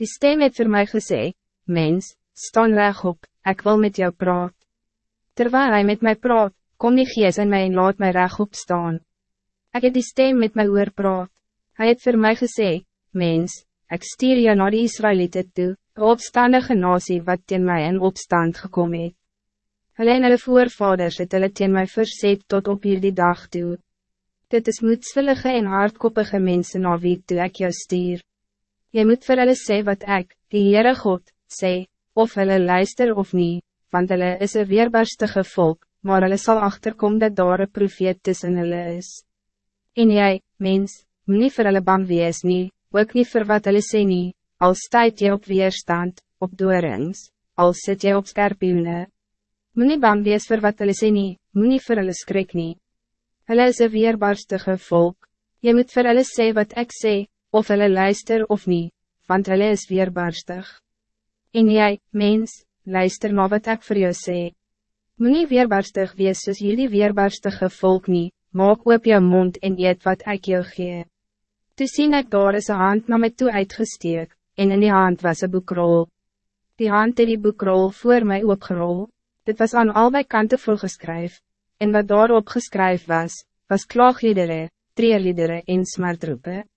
Die stem het voor mij gesê, mens, staan reg op, ik wil met jou praat. Terwijl hij met mij praat, kom die gees in mij en laat mij reg op staan. Ik heb die stem met mij oor praat. Hij het voor mij gesê, mens, ik stuur jou naar die Israëlieten toe, een opstandige nasie wat teen mij in opstand gekomen het. Hulle en hulle voorvaders het hulle teen my verzet tot op hierdie dag toe. Dit is moedswillige en hardkoppige mensen na wie toe ek jou stuur. Jy moet vir hulle sê wat ek, die Heere God, sê, of hulle luister of niet, want hulle is een weerbarstige volk, maar hulle sal achterkom dat daar een profeet tussen hulle is. En jy, mens, moet nie vir hulle bang wees nie, ook nie vir wat hulle sê nie, al stuit jy op weerstand, op doorings, al sit jy op skerpioene. Moet nie bang wees vir wat hulle sê nie, moet nie vir hulle skrik nie. Hulle is een weerbarstige volk, jy moet vir hulle sê wat ik sê, of hulle luister of niet, want hulle is weerbarstig. En jy, mens, luister na wat ik voor jou sê. Moet nie weerbarstig wees soos jullie weerbarstige volk nie, maak op jou mond en eet wat ik jou gee. Toe sien ek daar is een hand na my toe uitgesteek, en in die hand was een boekrol. Die hand het die boekrol voor mij opgerol, dit was aan albei kanten volgeskryf, en wat daarop geskryf was, was klaagliedere, treerliedere en smartroepen.